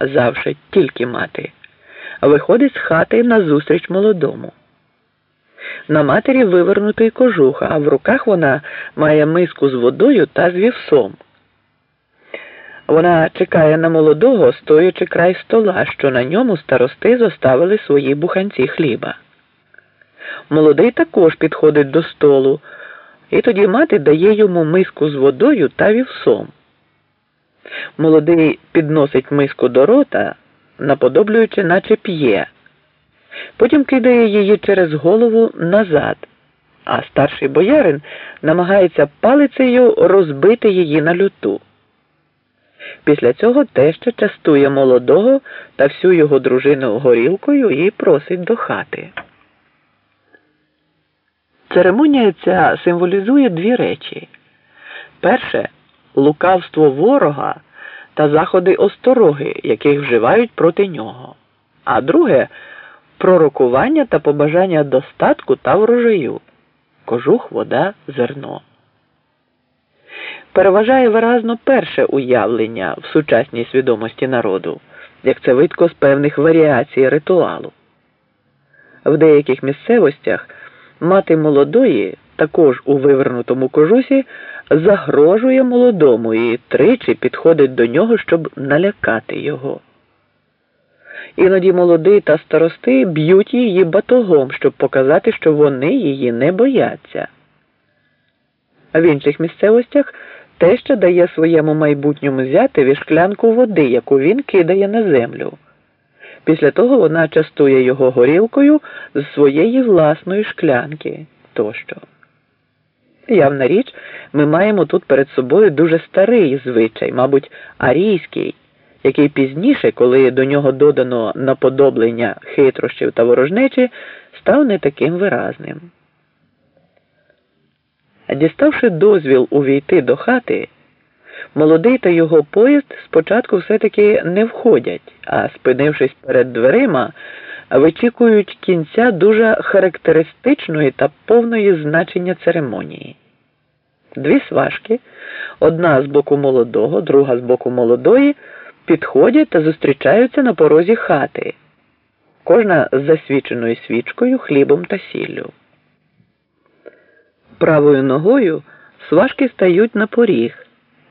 завше тільки мати, виходить з хати назустріч молодому. На матері вивернутий кожух, а в руках вона має миску з водою та з вівсом. Вона чекає на молодого, стоячи край стола, що на ньому старости зоставили свої буханці хліба. Молодий також підходить до столу, і тоді мати дає йому миску з водою та вівсом. Молодий підносить миску до рота, наподоблюючи, наче п'є. Потім кидає її через голову назад, а старший боярин намагається палицею розбити її на люту. Після цього теща частує молодого та всю його дружину горілкою і просить до хати. Церемонія ця символізує дві речі. Перше лукавство ворога та заходи остороги, яких вживають проти нього. А друге пророкування та побажання достатку та врожаю, кожух, вода, зерно. Переважає виразно перше уявлення в сучасній свідомості народу, як це видко з певних варіацій ритуалу. В деяких місцевостях мати молодої, також у вивернутому кожусі, загрожує молодому і тричі підходить до нього, щоб налякати його. Іноді молодий та старости б'ють її батогом, щоб показати, що вони її не бояться. А в інших місцевостях теща дає своєму майбутньому зятеві шклянку води, яку він кидає на землю. Після того вона частує його горілкою з своєї власної шклянки тощо. Явна річ, ми маємо тут перед собою дуже старий звичай, мабуть, арійський який пізніше, коли до нього додано наподоблення хитрощів та ворожнечі, став не таким виразним. Діставши дозвіл увійти до хати, молодий та його поїзд спочатку все-таки не входять, а спинившись перед дверима, вичікують кінця дуже характеристичної та повної значення церемонії. Дві сважки, одна з боку молодого, друга з боку молодої підходять та зустрічаються на порозі хати, кожна з засвіченою свічкою, хлібом та сіллю. Правою ногою сважки стають на поріг,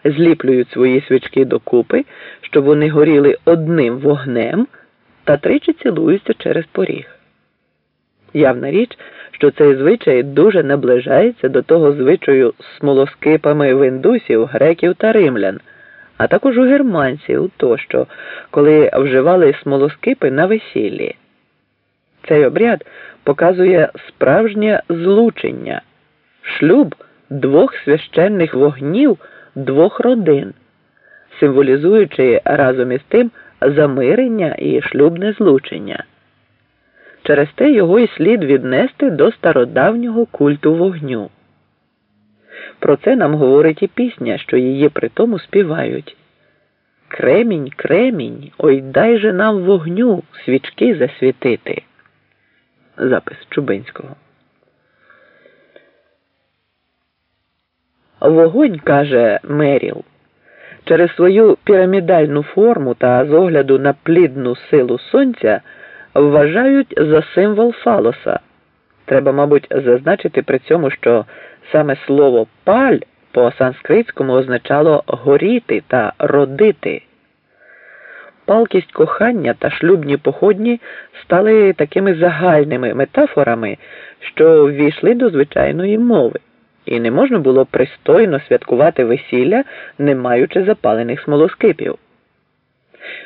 зліплюють свої свічки докупи, щоб вони горіли одним вогнем та тричі цілуються через поріг. Явна річ, що цей звичай дуже наближається до того звичаю смолоскипами в індусів, греків та римлян а також у германців тощо, коли вживали смолоскипи на весіллі. Цей обряд показує справжнє злучення, шлюб двох священних вогнів двох родин, символізуючи разом із тим замирення і шлюбне злучення. Через те його і слід віднести до стародавнього культу вогню. Про це нам говорить і пісня, що її при тому співають. Кремінь, кремінь, ой дай же нам вогню свічки засвітити. Запис Чубинського. Вогонь, каже Меріл, через свою пірамідальну форму та з огляду на плідну силу сонця вважають за символ фалоса. Треба, мабуть, зазначити при цьому, що Саме слово паль по санскритському означало горіти та родити. Палкість кохання та шлюбні походні стали такими загальними метафорами, що ввійшли до звичайної мови, і не можна було пристойно святкувати весілля, не маючи запалених смолоскипів.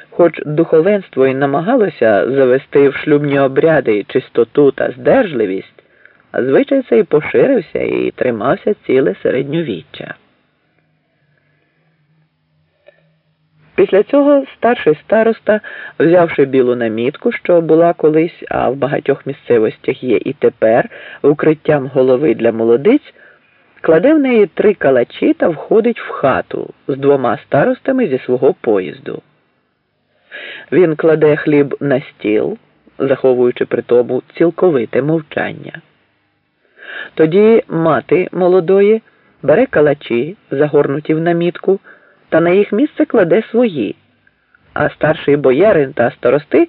Хоч духовенство і намагалося завести в шлюбні обряди чистоту та здержливість. Звичай цей поширився і тримався ціле середньовіччя. Після цього старший староста, взявши білу намітку, що була колись, а в багатьох місцевостях є і тепер, укриттям голови для молодиць, кладе в неї три калачі та входить в хату з двома старостами зі свого поїзду. Він кладе хліб на стіл, заховуючи при тому цілковите мовчання. Тоді мати молодої бере калачі, загорнуті в намітку, та на їх місце кладе свої. а старший боярин та старости